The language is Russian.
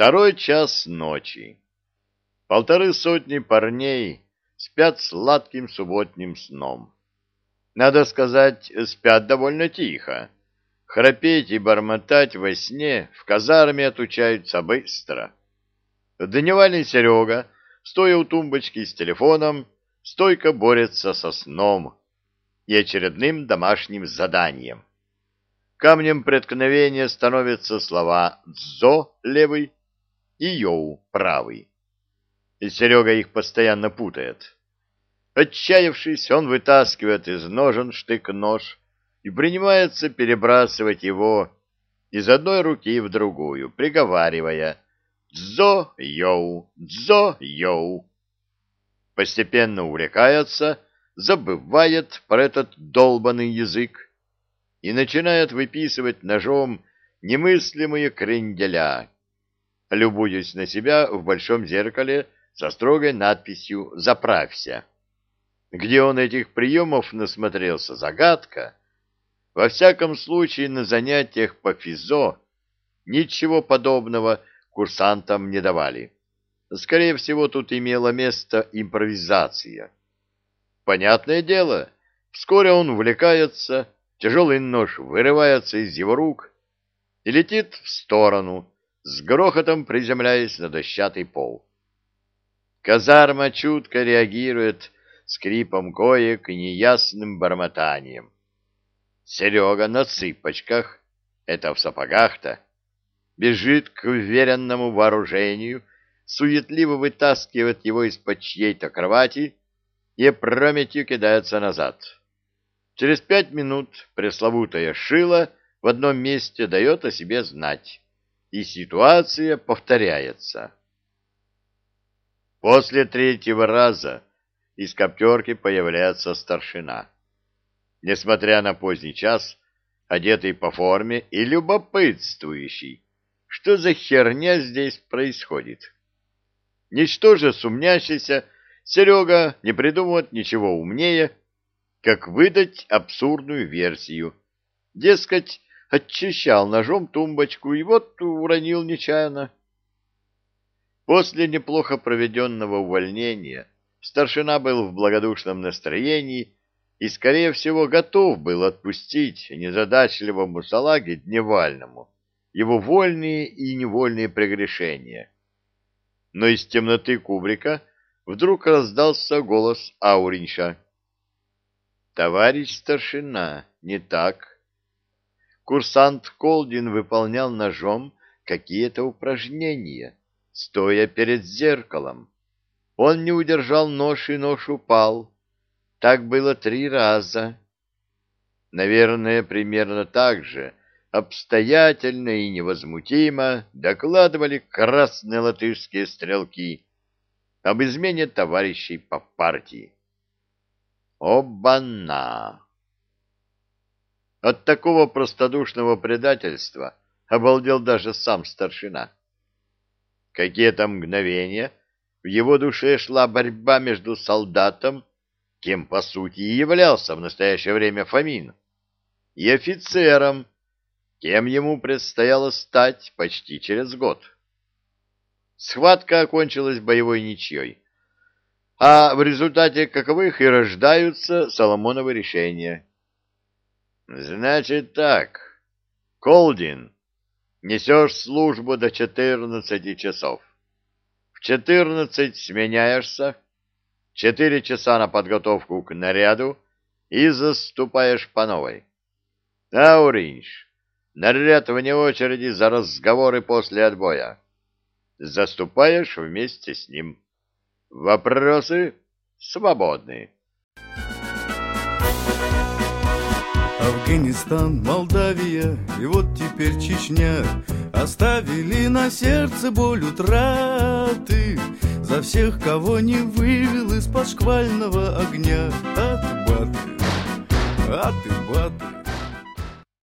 Второй час ночи. Полторы сотни парней спят сладким субботним сном. Надо сказать, спят довольно тихо. Храпеть и бормотать во сне в казарме отучаются быстро. Дневальный Серега, стоя у тумбочки с телефоном, стойко борется со сном и очередным домашним заданием. Камнем преткновения становятся слова «左» — левый и «右» — правый. И Серега их постоянно путает. Отчаявшись, он вытаскивает из ножен штык-нож и принимается перебрасывать его из одной руки в другую, приговаривая «дзо-йоу, дзо-йоу». Постепенно увлекается, забывает про этот долбанный язык, и начинает выписывать ножом немыслимые кренделя, любуясь на себя в большом зеркале со строгой надписью «Заправься». Где он этих приемов насмотрелся, загадка. Во всяком случае, на занятиях по физо ничего подобного курсантам не давали. Скорее всего, тут имела место импровизация. Понятное дело, вскоре он увлекается, Тяжелый нож вырывается из его рук и летит в сторону, с грохотом приземляясь на дощатый пол. Казарма чутко реагирует скрипом коек и неясным бормотанием. Серега на цыпочках, это в сапогах-то, бежит к уверенному вооружению, суетливо вытаскивает его из-под чьей-то кровати и опрометью кидается назад. Через пять минут пресловутая шила в одном месте дает о себе знать, и ситуация повторяется. После третьего раза из коптерки появляется старшина. Несмотря на поздний час, одетый по форме и любопытствующий, что за херня здесь происходит. Ничтоже сумнящийся, Серега не придумывает ничего умнее, как выдать абсурдную версию. Дескать, очищал ножом тумбочку и вот уронил нечаянно. После неплохо проведенного увольнения старшина был в благодушном настроении и, скорее всего, готов был отпустить незадачливому салаге Дневальному его вольные и невольные прегрешения. Но из темноты кубрика вдруг раздался голос Ауринша — Товарищ старшина, не так. Курсант Колдин выполнял ножом какие-то упражнения, стоя перед зеркалом. Он не удержал нож, и нож упал. Так было три раза. Наверное, примерно так же обстоятельно и невозмутимо докладывали красные латышские стрелки об измене товарищей по партии. Обана! От такого простодушного предательства обалдел даже сам старшина. Какие-то мгновения в его душе шла борьба между солдатом, кем по сути и являлся в настоящее время Фомин, и офицером, кем ему предстояло стать почти через год. Схватка окончилась боевой ничьей а в результате каковых и рождаются Соломоновы решения. Значит так, Колдин, несешь службу до четырнадцати часов. В четырнадцать сменяешься, четыре часа на подготовку к наряду и заступаешь по новой. Ауринж, наряд вне очереди за разговоры после отбоя. Заступаешь вместе с ним. Вопросы свободны. Афганистан, Молдавия и вот теперь Чечня. Оставили на сердце боль утраты За всех, кого не вывел из-под шквального огня. Аты-баты, аты-баты